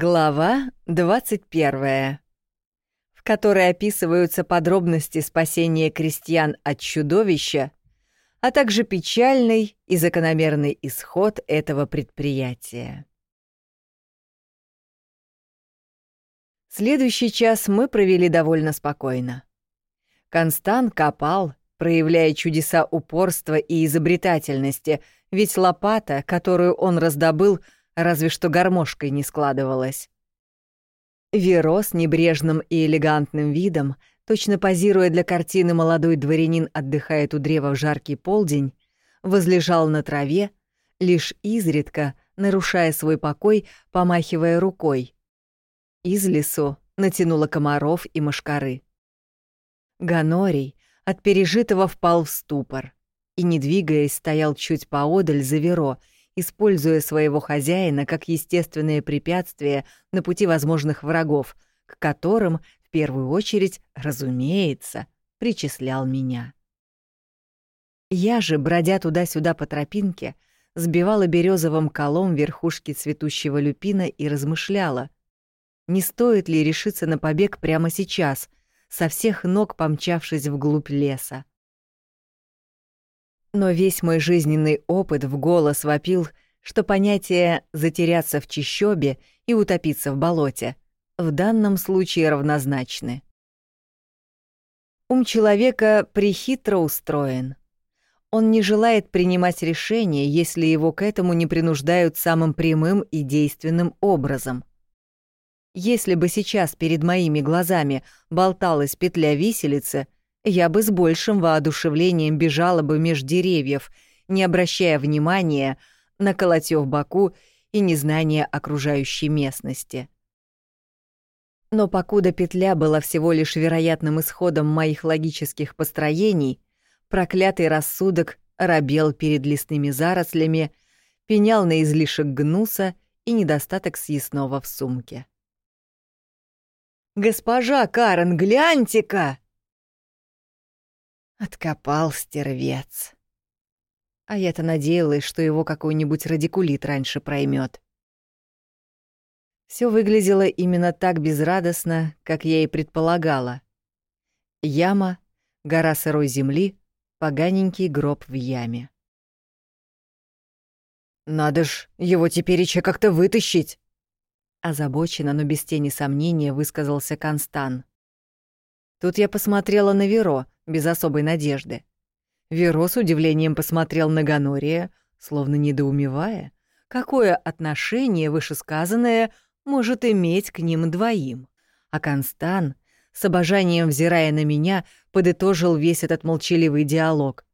Глава 21, в которой описываются подробности спасения крестьян от чудовища, а также печальный и закономерный исход этого предприятия. Следующий час мы провели довольно спокойно. Констант копал, проявляя чудеса упорства и изобретательности, ведь лопата, которую он раздобыл, — разве что гармошкой не складывалась. Веро с небрежным и элегантным видом, точно позируя для картины молодой дворянин отдыхает у древа в жаркий полдень, возлежал на траве, лишь изредка нарушая свой покой, помахивая рукой. Из лесу натянула комаров и мошкары. Ганорий от пережитого впал в ступор и, не двигаясь, стоял чуть поодаль за Веро используя своего хозяина как естественное препятствие на пути возможных врагов, к которым, в первую очередь, разумеется, причислял меня. Я же, бродя туда-сюда по тропинке, сбивала березовым колом верхушки цветущего люпина и размышляла, не стоит ли решиться на побег прямо сейчас, со всех ног помчавшись вглубь леса. Но весь мой жизненный опыт в голос вопил, что понятие «затеряться в чищобе» и «утопиться в болоте» в данном случае равнозначны. Ум человека прихитро устроен. Он не желает принимать решения, если его к этому не принуждают самым прямым и действенным образом. Если бы сейчас перед моими глазами болталась петля виселицы — я бы с большим воодушевлением бежала бы меж деревьев, не обращая внимания на колотьё в боку и незнание окружающей местности. Но покуда петля была всего лишь вероятным исходом моих логических построений, проклятый рассудок робел перед лесными зарослями, пенял на излишек гнуса и недостаток съестного в сумке. «Госпожа Карен, гляньте-ка!» Откопал стервец. А я-то надеялась, что его какой-нибудь радикулит раньше проймет. Все выглядело именно так безрадостно, как я и предполагала. Яма, гора сырой земли, поганенький гроб в яме. «Надо ж его теперь еще как-то вытащить!» Озабоченно, но без тени сомнения высказался Констан. Тут я посмотрела на Веро — без особой надежды. Веро с удивлением посмотрел на Ганория, словно недоумевая, какое отношение вышесказанное может иметь к ним двоим. А Констан, с обожанием взирая на меня, подытожил весь этот молчаливый диалог.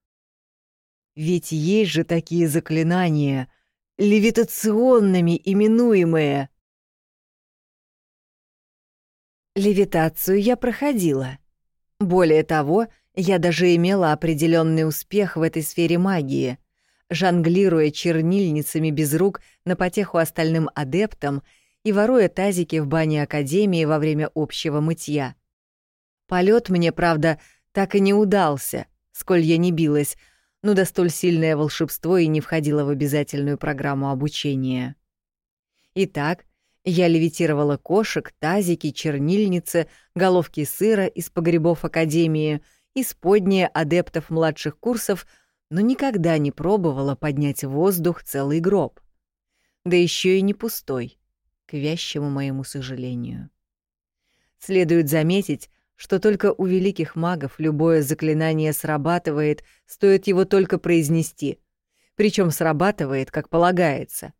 «Ведь есть же такие заклинания, левитационными именуемые!» Левитацию я проходила. Более того, я даже имела определенный успех в этой сфере магии, жонглируя чернильницами без рук на потеху остальным адептам и воруя тазики в бане Академии во время общего мытья. Полет мне, правда, так и не удался, сколь я не билась, но да столь сильное волшебство и не входило в обязательную программу обучения. Итак, я левитировала кошек, тазики, чернильницы, головки сыра из погребов Академии — исподнее адептов младших курсов, но никогда не пробовала поднять в воздух целый гроб. Да еще и не пустой, к вящему моему сожалению. Следует заметить, что только у великих магов любое заклинание срабатывает, стоит его только произнести, причем срабатывает, как полагается.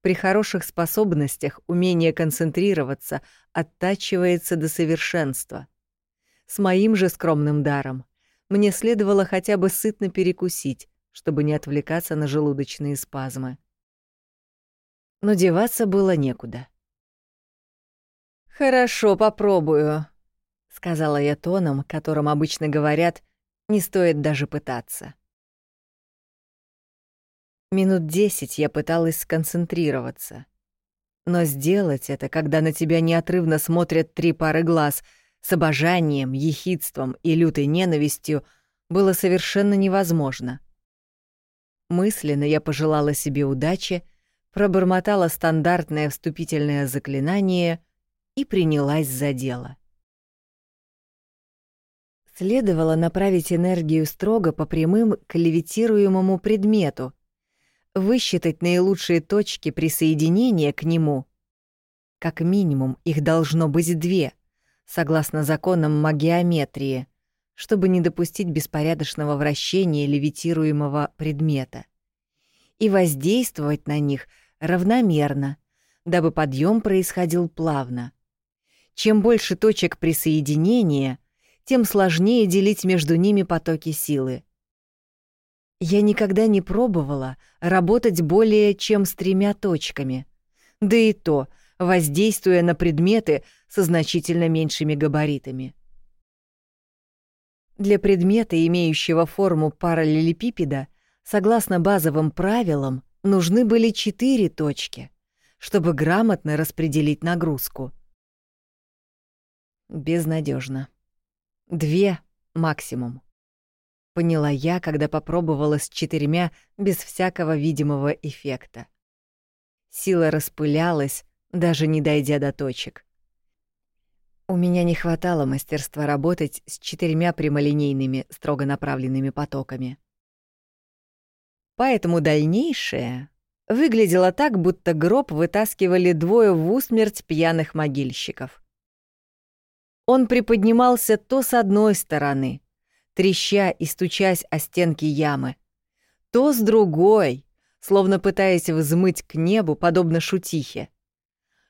При хороших способностях умение концентрироваться оттачивается до совершенства — с моим же скромным даром мне следовало хотя бы сытно перекусить, чтобы не отвлекаться на желудочные спазмы. Но деваться было некуда. «Хорошо, попробую», — сказала я тоном, которым обычно говорят, не стоит даже пытаться. Минут десять я пыталась сконцентрироваться. Но сделать это, когда на тебя неотрывно смотрят три пары глаз — с обожанием, ехидством и лютой ненавистью было совершенно невозможно. Мысленно я пожелала себе удачи, пробормотала стандартное вступительное заклинание и принялась за дело. Следовало направить энергию строго по прямым к левитируемому предмету, высчитать наилучшие точки присоединения к нему. Как минимум их должно быть две, согласно законам магиометрии, чтобы не допустить беспорядочного вращения левитируемого предмета. И воздействовать на них равномерно, дабы подъем происходил плавно. Чем больше точек присоединения — тем сложнее делить между ними потоки силы. Я никогда не пробовала работать более чем с тремя точками, да и то, воздействуя на предметы со значительно меньшими габаритами. Для предмета, имеющего форму параллелепипеда, согласно базовым правилам, нужны были четыре точки, чтобы грамотно распределить нагрузку. Безнадежно. Две максимум. Поняла я, когда попробовала с четырьмя без всякого видимого эффекта. Сила распылялась, даже не дойдя до точек. У меня не хватало мастерства работать с четырьмя прямолинейными, строго направленными потоками. Поэтому дальнейшее выглядело так, будто гроб вытаскивали двое в усмерть пьяных могильщиков. Он приподнимался то с одной стороны, треща и стучась о стенки ямы, то с другой, словно пытаясь взмыть к небу, подобно шутихе.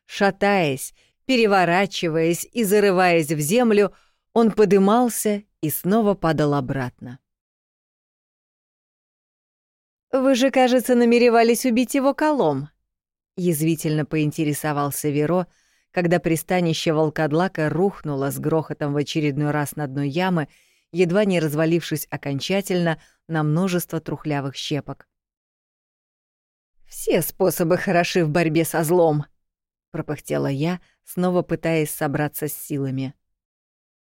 Шатаясь, переворачиваясь и зарываясь в землю, он подымался и снова падал обратно. «Вы же, кажется, намеревались убить его колом», — язвительно поинтересовался Веро, — когда пристанище волкодлака рухнуло с грохотом в очередной раз на дно ямы, едва не развалившись окончательно на множество трухлявых щепок. «Все способы хороши в борьбе со злом», — пропыхтела я, снова пытаясь собраться с силами.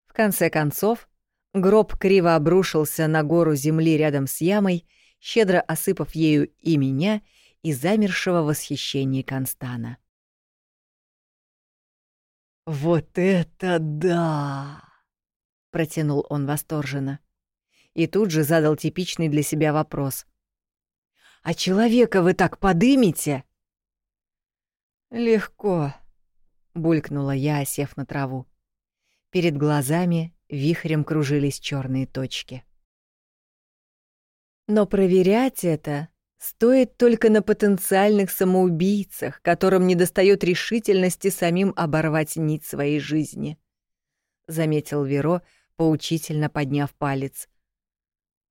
В конце концов, гроб криво обрушился на гору земли рядом с ямой, щедро осыпав ею и меня, и замершего восхищения Констана. «Вот это да!» — протянул он восторженно. И тут же задал типичный для себя вопрос. «А человека вы так подымете?» «Легко», — булькнула я, осев на траву. Перед глазами вихрем кружились черные точки. Но проверять это стоит только на потенциальных самоубийцах, которым недостает решительности самим оборвать нить своей жизни, заметил Веро, поучительно подняв палец.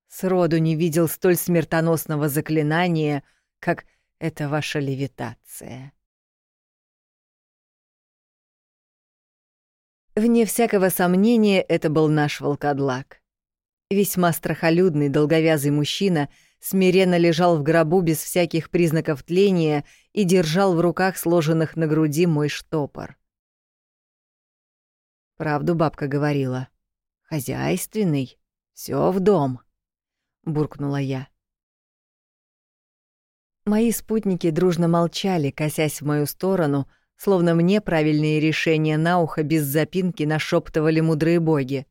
Сроду не видел столь смертоносного заклинания, как эта ваша левитация. Вне всякого сомнения, это был наш волкодлак. Весьма страхолюдный долговязый мужчина — смиренно лежал в гробу без всяких признаков тления и держал в руках сложенных на груди мой штопор. Правду бабка говорила. «Хозяйственный, все в дом», — буркнула я. Мои спутники дружно молчали, косясь в мою сторону, словно мне правильные решения на ухо без запинки нашептывали мудрые боги.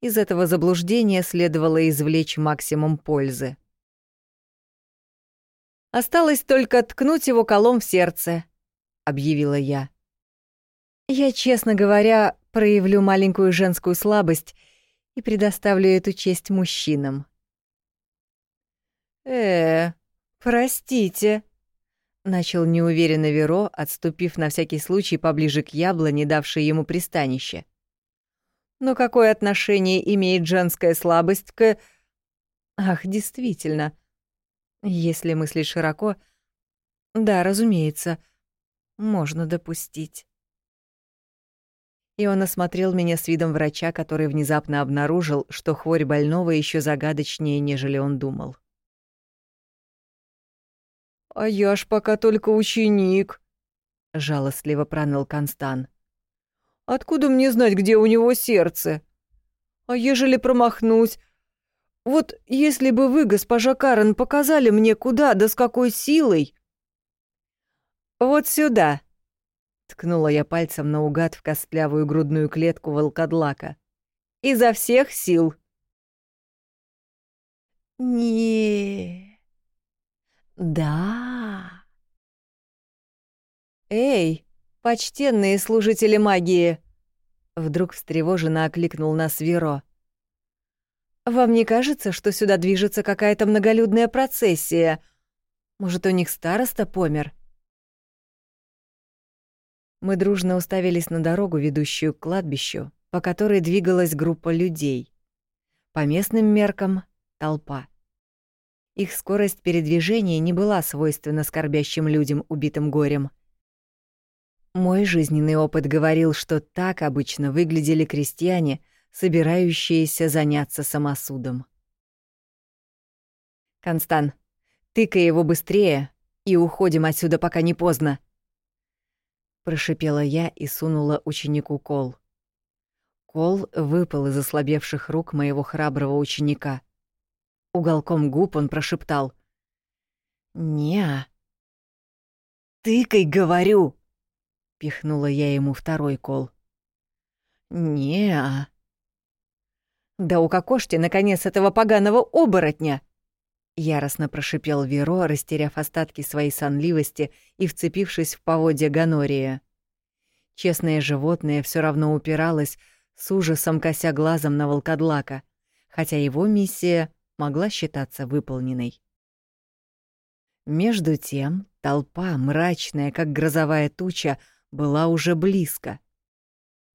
Из этого заблуждения следовало извлечь максимум пользы. Осталось только ткнуть его колом в сердце», — объявила я. «Я, честно говоря, проявлю маленькую женскую слабость и предоставлю эту честь мужчинам». «Э, простите», — начал неуверенно Веро, отступив на всякий случай поближе к яблоне, давшей ему пристанище. «Но какое отношение имеет женская слабость к...» «Ах, действительно, если мыслить широко, да, разумеется, можно допустить. И он осмотрел меня с видом врача, который внезапно обнаружил, что хворь больного еще загадочнее, нежели он думал. «А я ж пока только ученик», — жалостливо проныл Констан. «Откуда мне знать, где у него сердце? А ежели промахнусь, вот если бы вы, госпожа Карен, показали мне, куда да с какой силой...» Вот сюда!» Ткнула я пальцем наугад в костлявую грудную клетку волкодлака. «Изо всех сил!» не Да. Эй, почтенные служители магии! Вдруг встревоженно окликнул нас Веро. Вам не кажется, что сюда движется какая-то многолюдная процессия? Может, у них староста помер? Мы дружно уставились на дорогу, ведущую к кладбищу, по которой двигалась группа людей. По местным меркам — толпа. Их скорость передвижения не была свойственна скорбящим людям, убитым горем. Мой жизненный опыт говорил, что так обычно выглядели крестьяне, собирающиеся заняться самосудом. «Констан, тыкай его быстрее и уходим отсюда, пока не поздно!» Прошипела я и сунула ученику кол. Кол выпал из ослабевших рук моего храброго ученика. Уголком губ он прошептал. «Не-а». «Тыкай, говорю!» — пихнула я ему второй кол. «Не-а». «Да укокошьте, наконец, этого поганого оборотня!» Яростно прошипел Веро, растеряв остатки своей сонливости и вцепившись в поводья Ганория. Честное животное все равно упиралось, с ужасом кося глазом на волкодлака, хотя его миссия могла считаться выполненной. Между тем толпа, мрачная, как грозовая туча, была уже близко.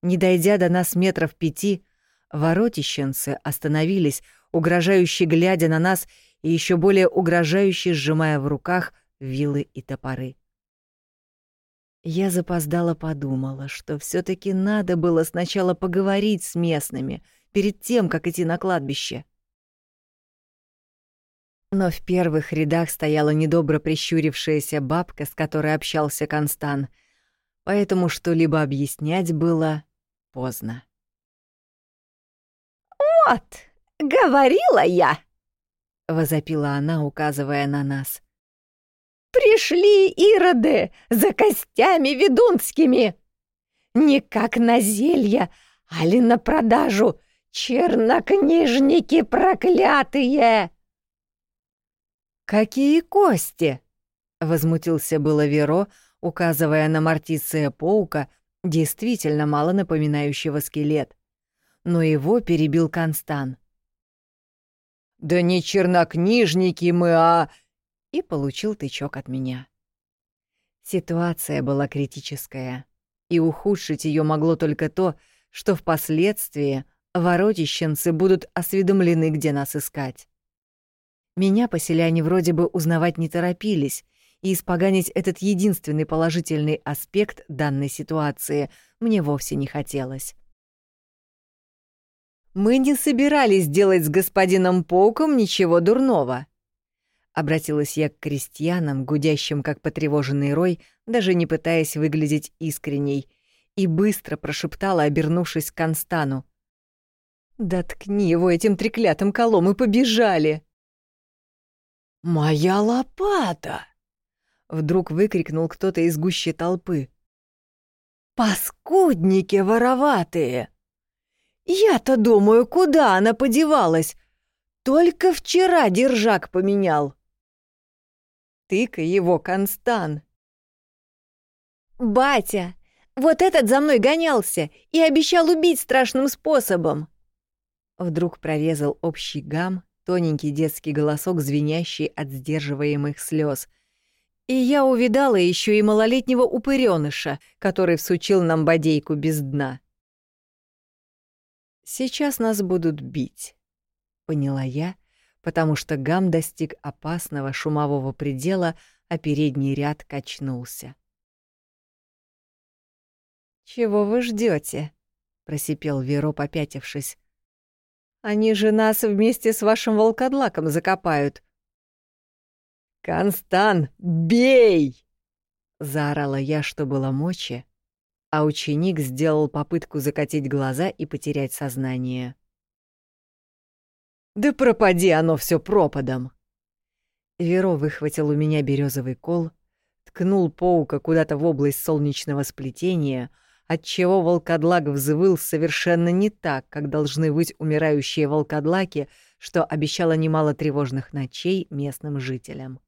Не дойдя до нас метров пяти, воротищенцы остановились, угрожающе глядя на нас и еще более угрожающе сжимая в руках вилы и топоры. Я запоздала подумала, что все таки надо было сначала поговорить с местными, перед тем, как идти на кладбище. Но в первых рядах стояла недобро прищурившаяся бабка, с которой общался Констан, поэтому что-либо объяснять было поздно. «Вот, говорила я!» — возопила она, указывая на нас. «Пришли ироды за костями ведунскими! Не как на зелье, а ли на продажу, чернокнижники проклятые!» «Какие кости?» — возмутился было Веро, указывая на Мартиция Паука, действительно мало напоминающего скелет. Но его перебил Констан. «Да не чернокнижники мы, а...» И получил тычок от меня. Ситуация была критическая, и ухудшить ее могло только то, что впоследствии воротищенцы будут осведомлены, где нас искать. Меня поселяне вроде бы узнавать не торопились, и испоганить этот единственный положительный аспект данной ситуации мне вовсе не хотелось. «Мы не собирались делать с господином Поуком ничего дурного», — обратилась я к крестьянам, гудящим как потревоженный рой, даже не пытаясь выглядеть искренней, и быстро прошептала, обернувшись к Констану. «Да ткни его этим треклятым колом и побежали!» «Моя лопата!» — вдруг выкрикнул кто-то из гущей толпы. «Паскудники вороватые! Я-то думаю, куда она подевалась? Только вчера держак поменял!» «Тыка его, Констан!» «Батя, вот этот за мной гонялся и обещал убить страшным способом!» Вдруг прорезал общий гам, тоненький детский голосок, звенящий от сдерживаемых слез. И я увидала еще и малолетнего упыреныша, который всучил нам бодейку без дна. «Сейчас нас будут бить», — поняла я, потому что гам достиг опасного шумового предела, а передний ряд качнулся. «Чего вы ждете? просипел Веро, попятившись. Они же нас вместе с вашим волкодлаком закопают. «Констан, бей!» — заорала я, что было мочи, а ученик сделал попытку закатить глаза и потерять сознание. «Да пропади оно все пропадом!» Веро выхватил у меня березовый кол, ткнул паука куда-то в область солнечного сплетения, отчего волкодлак взвыл совершенно не так, как должны быть умирающие волкодлаки, что обещало немало тревожных ночей местным жителям.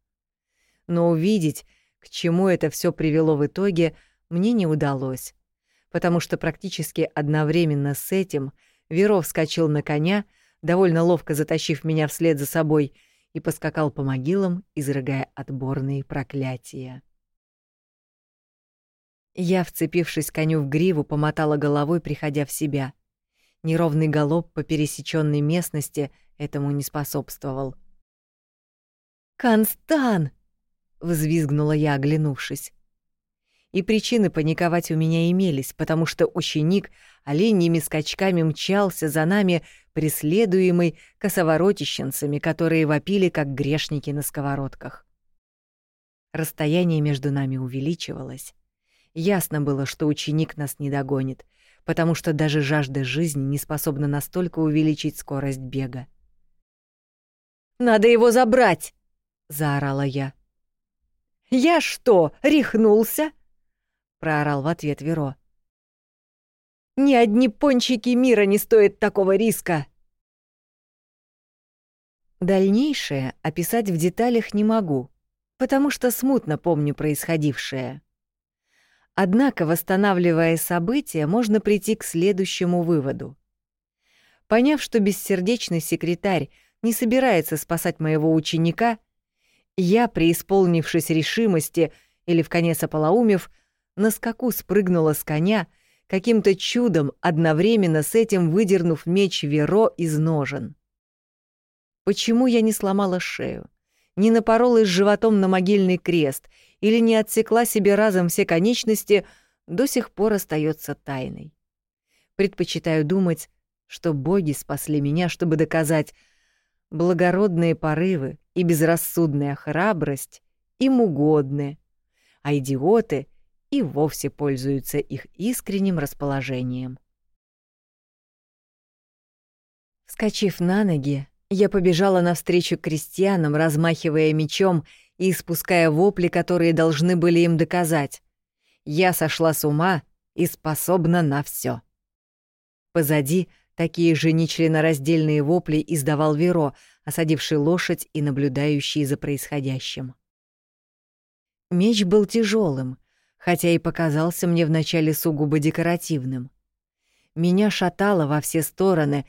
Но увидеть, к чему это все привело в итоге, мне не удалось, потому что практически одновременно с этим Веров вскочил на коня, довольно ловко затащив меня вслед за собой, и поскакал по могилам, изрыгая отборные проклятия. Я, вцепившись коню в гриву, помотала головой, приходя в себя. Неровный галоп по пересеченной местности этому не способствовал. «Констан!» — взвизгнула я, оглянувшись. И причины паниковать у меня имелись, потому что ученик оленьими скачками мчался за нами, преследуемый косоворотищенцами, которые вопили, как грешники на сковородках. Расстояние между нами увеличивалось. Ясно было, что ученик нас не догонит, потому что даже жажда жизни не способна настолько увеличить скорость бега. «Надо его забрать!» — заорала я. «Я что, рехнулся?» — проорал в ответ Веро. «Ни одни пончики мира не стоят такого риска!» Дальнейшее описать в деталях не могу, потому что смутно помню происходившее. Однако, восстанавливая события, можно прийти к следующему выводу. Поняв, что бессердечный секретарь не собирается спасать моего ученика, я, преисполнившись решимости или в конец ополоумев, на скаку спрыгнула с коня, каким-то чудом одновременно с этим выдернув меч Веро из ножен. Почему я не сломала шею, не напоролась животом на могильный крест или не отсекла себе разом все конечности, до сих пор остается тайной. Предпочитаю думать, что боги спасли меня, чтобы доказать, благородные порывы и безрассудная храбрость им угодны, а идиоты и вовсе пользуются их искренним расположением. Скочив на ноги, я побежала навстречу крестьянам, размахивая мечом и испуская вопли, которые должны были им доказать. Я сошла с ума и способна на все. Позади такие же нечленораздельные вопли издавал Веро, осадивший лошадь и наблюдающий за происходящим. Меч был тяжелым, хотя и показался мне вначале сугубо декоративным. Меня шатало во все стороны,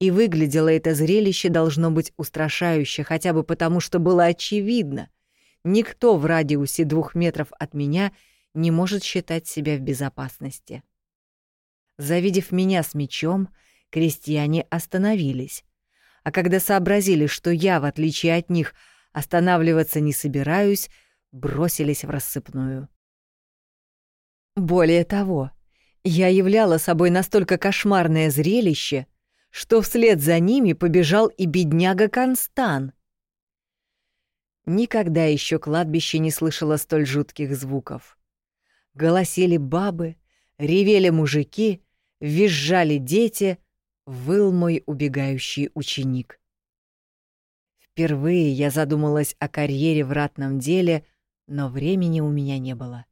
и выглядело это зрелище должно быть устрашающе, хотя бы потому, что было очевидно. Никто в радиусе двух метров от меня не может считать себя в безопасности. Завидев меня с мечом, крестьяне остановились, а когда сообразили, что я, в отличие от них, останавливаться не собираюсь, бросились в рассыпную. Более того, я являла собой настолько кошмарное зрелище, что вслед за ними побежал и бедняга Констан. Никогда еще кладбище не слышало столь жутких звуков. Голосили бабы, ревели мужики, визжали дети — выл мой убегающий ученик. Впервые я задумалась о карьере в ратном деле, но времени у меня не было.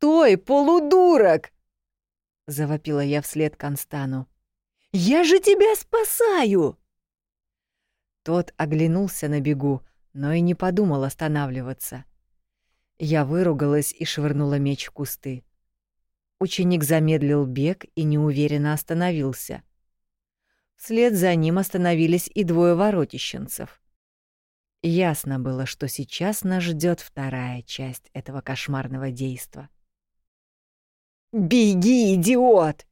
«Стой, полудурок!» — завопила я вслед Констану. «Я же тебя спасаю!» Тот оглянулся на бегу, но и не подумал останавливаться. Я выругалась и швырнула меч в кусты. Ученик замедлил бег и неуверенно остановился. Вслед за ним остановились и двое воротищенцев. Ясно было, что сейчас нас ждет вторая часть этого кошмарного действа. «Беги, идиот!»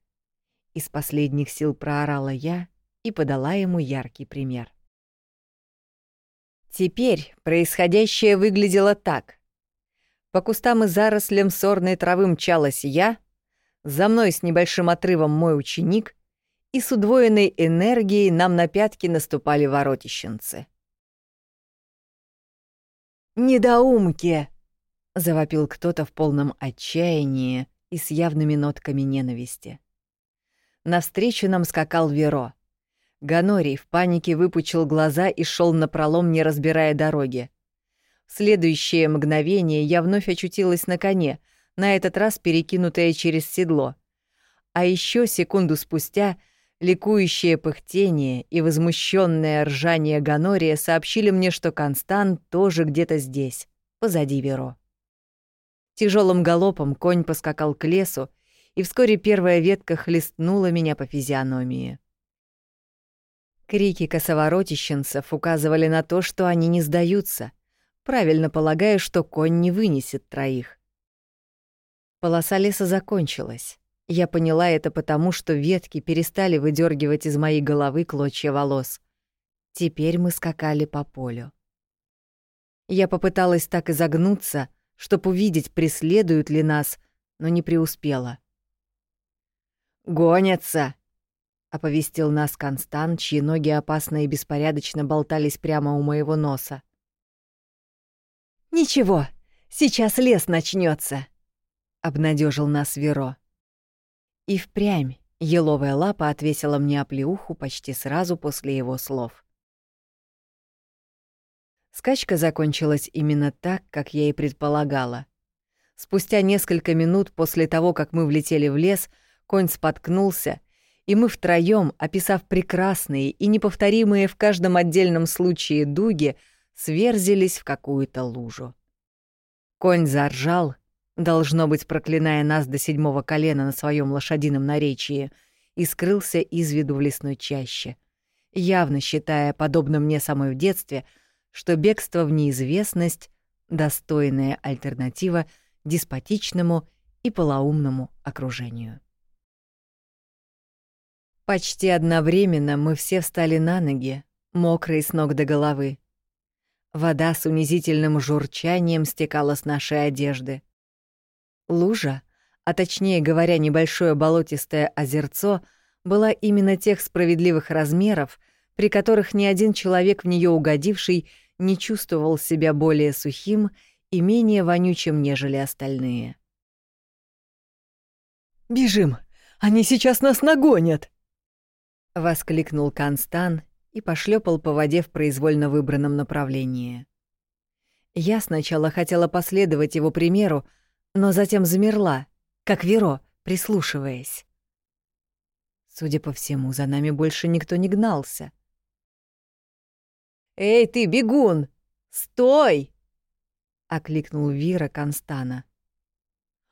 Из последних сил проорала я и подала ему яркий пример. Теперь происходящее выглядело так. По кустам и зарослям сорной травы мчалась я, за мной с небольшим отрывом мой ученик, и с удвоенной энергией нам на пятки наступали воротищенцы. «Недоумки!» — завопил кто-то в полном отчаянии и с явными нотками ненависти. Навстречу нам скакал Веро. Ганорий в панике выпучил глаза и шел напролом, не разбирая дороги. В следующее мгновение я вновь очутилась на коне, на этот раз перекинутая через седло. А еще секунду спустя ликующее пыхтение и возмущенное ржание Ганория сообщили мне, что Констант тоже где-то здесь, позади Веро. Тяжелым галопом конь поскакал к лесу, и вскоре первая ветка хлестнула меня по физиономии. Крики косоворотищенцев указывали на то, что они не сдаются, правильно полагая, что конь не вынесет троих. Полоса леса закончилась. Я поняла это потому, что ветки перестали выдергивать из моей головы клочья волос. Теперь мы скакали по полю. Я попыталась так изогнуться, чтобы увидеть, преследуют ли нас, но не преуспела. «Гонятся!» — оповестил нас Констант, чьи ноги опасно и беспорядочно болтались прямо у моего носа. «Ничего, сейчас лес начнется, обнадежил нас Веро. И впрямь еловая лапа отвесила мне оплеуху почти сразу после его слов. Скачка закончилась именно так, как я и предполагала. Спустя несколько минут после того, как мы влетели в лес, конь споткнулся, и мы втроем, описав прекрасные и неповторимые в каждом отдельном случае дуги, сверзились в какую-то лужу. Конь заржал, должно быть, проклиная нас до седьмого колена на своем лошадином наречии, и скрылся из виду в лесной чаще, явно считая, подобно мне самой в детстве, что бегство в неизвестность — достойная альтернатива деспотичному и полоумному окружению. Почти одновременно мы все встали на ноги, мокрые с ног до головы. Вода с унизительным журчанием стекала с нашей одежды. Лужа, а точнее говоря, небольшое болотистое озерцо, была именно тех справедливых размеров, при которых ни один человек в нее угодивший не чувствовал себя более сухим и менее вонючим, нежели остальные. «Бежим! Они сейчас нас нагонят!» — воскликнул Констан и пошлепал по воде в произвольно выбранном направлении. Я сначала хотела последовать его примеру, но затем замерла, как Веро, прислушиваясь. Судя по всему, за нами больше никто не гнался. «Эй, ты, бегун! Стой!» — окликнул Вира Констана.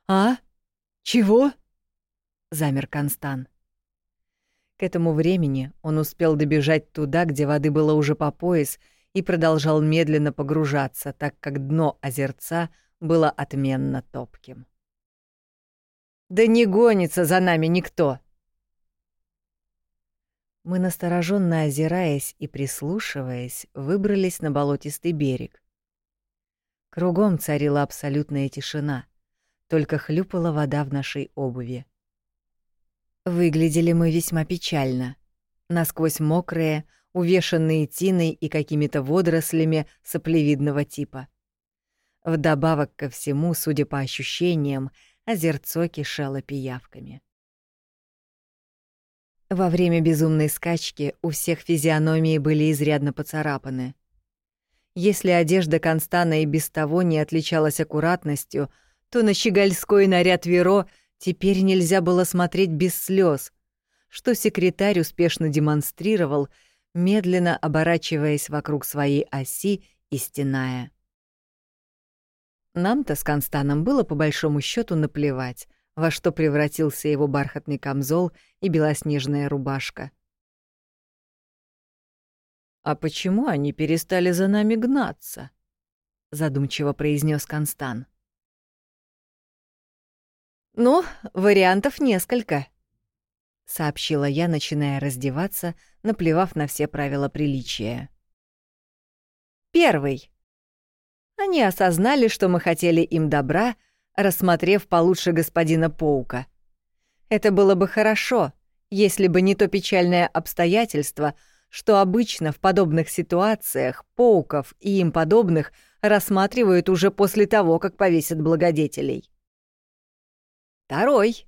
«А? Чего?» — замер Констан. К этому времени он успел добежать туда, где воды было уже по пояс, и продолжал медленно погружаться, так как дно озерца было отменно топким. «Да не гонится за нами никто!» Мы, настороженно озираясь и прислушиваясь, выбрались на болотистый берег. Кругом царила абсолютная тишина, только хлюпала вода в нашей обуви. Выглядели мы весьма печально. Насквозь мокрые, увешанные тиной и какими-то водорослями соплевидного типа. Вдобавок ко всему, судя по ощущениям, озерцо кишело пиявками. Во время безумной скачки у всех физиономии были изрядно поцарапаны. Если одежда Констана и без того не отличалась аккуратностью, то на щегольской наряд Веро — Теперь нельзя было смотреть без слез, что секретарь успешно демонстрировал, медленно оборачиваясь вокруг своей оси и стеная. Нам-то с Констаном было по большому счету наплевать, во что превратился его бархатный камзол и белоснежная рубашка. «А почему они перестали за нами гнаться?» — задумчиво произнес Констан. «Ну, вариантов несколько», — сообщила я, начиная раздеваться, наплевав на все правила приличия. «Первый. Они осознали, что мы хотели им добра, рассмотрев получше господина Паука. Это было бы хорошо, если бы не то печальное обстоятельство, что обычно в подобных ситуациях пауков и им подобных рассматривают уже после того, как повесят благодетелей. Второй.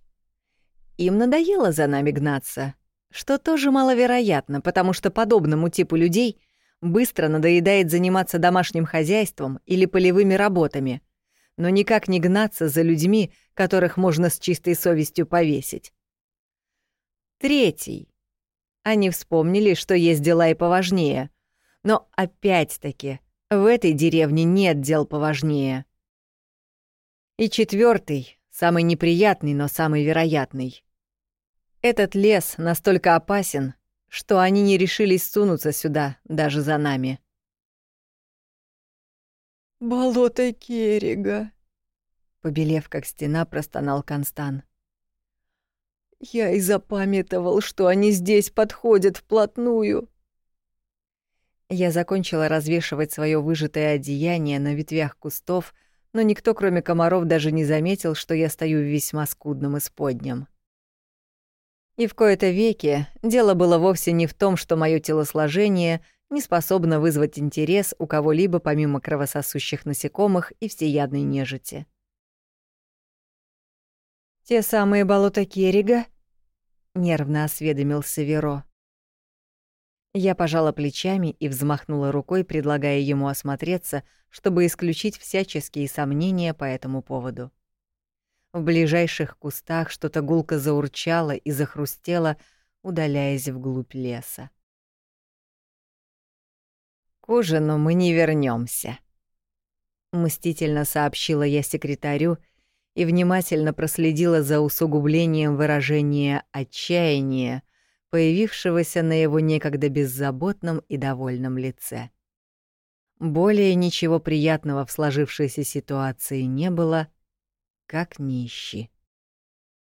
Им надоело за нами гнаться, что тоже маловероятно, потому что подобному типу людей быстро надоедает заниматься домашним хозяйством или полевыми работами, но никак не гнаться за людьми, которых можно с чистой совестью повесить. Третий. Они вспомнили, что есть дела и поважнее. Но опять-таки, в этой деревне нет дел поважнее. И четвертый, самый неприятный, но самый вероятный. Этот лес настолько опасен, что они не решились сунуться сюда, даже за нами. «Болото Керрига», — побелев как стена, простонал Констан. «Я и запамятовал, что они здесь подходят вплотную». Я закончила развешивать свое выжатое одеяние на ветвях кустов, но никто, кроме комаров, даже не заметил, что я стою в весьма скудном исподнем. И в кои-то веки дело было вовсе не в том, что мое телосложение не способно вызвать интерес у кого-либо помимо кровососущих насекомых и всеядной нежити. «Те самые болота Керрига?» — нервно осведомился Веро. Я пожала плечами и взмахнула рукой, предлагая ему осмотреться, чтобы исключить всяческие сомнения по этому поводу. В ближайших кустах что-то гулко заурчало и захрустело, удаляясь вглубь леса. «К ужину мы не вернемся, мстительно сообщила я секретарю и внимательно проследила за усугублением выражения отчаяния, появившегося на его некогда беззаботном и довольном лице. Более ничего приятного в сложившейся ситуации не было, как нищий.